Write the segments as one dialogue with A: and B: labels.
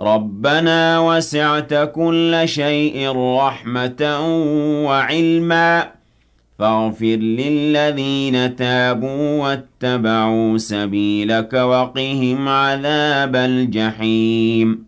A: ربنا وسعت كل شيء رحمة وعلما. فاغفر للذين تابوا واتبعوا سبيلك وقهم عذاب الجحيم.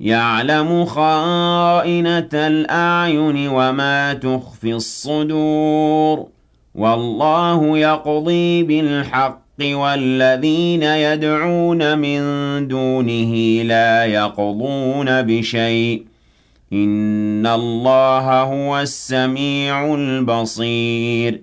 A: يعلم خائنة الأعين وما تخفي الصدور والله يقضي بالحق والذين يدعون من دونه لا يقضون بشيء إن الله هو السميع البصير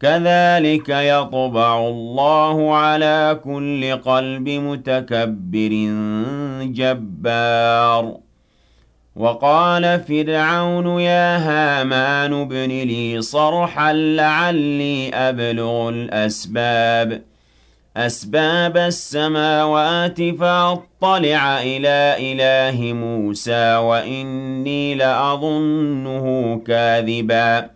A: كَذَٰلِكَ يَطْبَعُ اللَّهُ عَلَىٰ كُلِّ قَلْبِ مُتَكَبِّرٍ جَبَّارٍ. وقال فرعون يا هامان ابن لي صرحا لعلي أبلغ الأسباب. أسباب السماوات فأطلع إلى إله موسى وإني لأظنه كاذبا.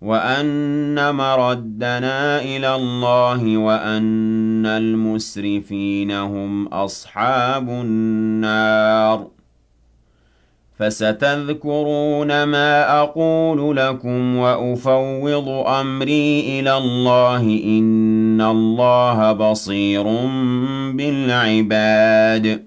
A: وأن مردنا إلى الله وأن المسرفين هم أصحاب النار فستذكرون ما أقول لكم وأفوض أمري إلى الله إن الله بصير بالعباد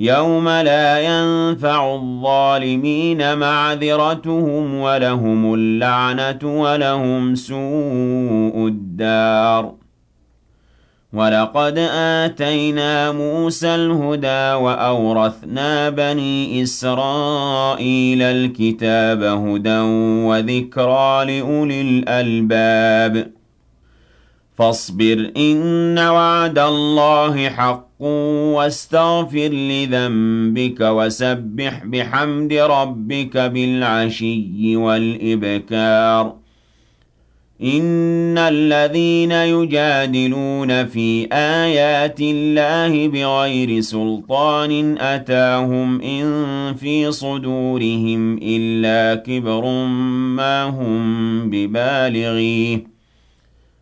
A: يَوْمَ لَا يَنفَعُ الظَّالِمِينَ مَعْذِرَتُهُمْ وَلَهُمُ اللَّعْنَةُ وَلَهُمْ سُوءُ الدَّارِ وَلَقَدْ آتَيْنَا مُوسَى الْهُدَىٰ وَأَوْرَثْنَا بَنِي إِسْرَائِيلَ الْكِتَابَ هُدًى وَذِكْرَىٰ لِأُولِي الْأَلْبَابِ فاصبر إن وعد الله حق واستغفر لذنبك وسبح بحمد ربك بالعشي والإبكار. إن الذين يجادلون في آيات الله بغير سلطان أتاهم إن في صدورهم إلا كبر ما هم ببالغيه.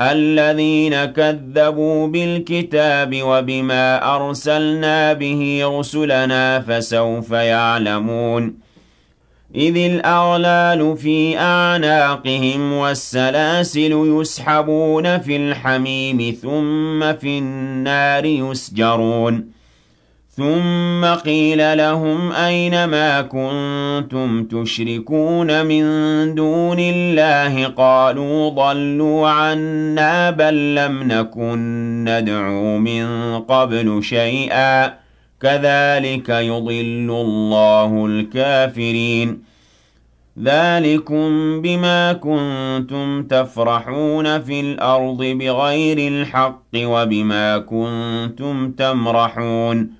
A: الذين كذبوا بالكتاب وبما أرسلنا به رسلنا فسوف يعلمون. إذ الأغلال في أعناقهم والسلاسل يسحبون في الحميم ثم في النار يسجرون. ثم قيل لهم أين ما كنتم تشركون من دون الله قالوا ضلوا عنا بل لم نكن ندعو من قبل شيئا كذلك يضل الله الكافرين ذلكم بما كنتم تفرحون في الأرض بغير الحق وبما كنتم تمرحون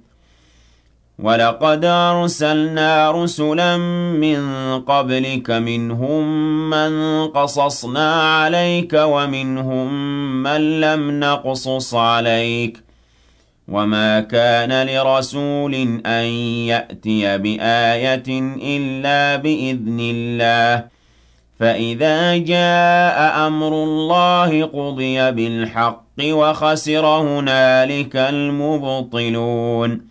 A: وَلَقَدْ أَرْسَلْنَا رُسُلًا مِّن قَبْلِكَ مِنْهُم مَّن قَصَصْنَا عَلَيْكَ وَمِنْهُم مَّن لَّمْ نَقْصُصْ عَلَيْكَ ۗ وَمَا كَانَ لِرَسُولٍ أَن يَأْتِيَ بِآيَةٍ إِلَّا بِإِذْنِ اللَّهِ ۚ فَإِذَا جَاءَ أَمْرُ اللَّهِ قُضِيَ بِالْحَقِّ وَخَسِرَ هُنَالِكَ الْمُبْطِلُونَ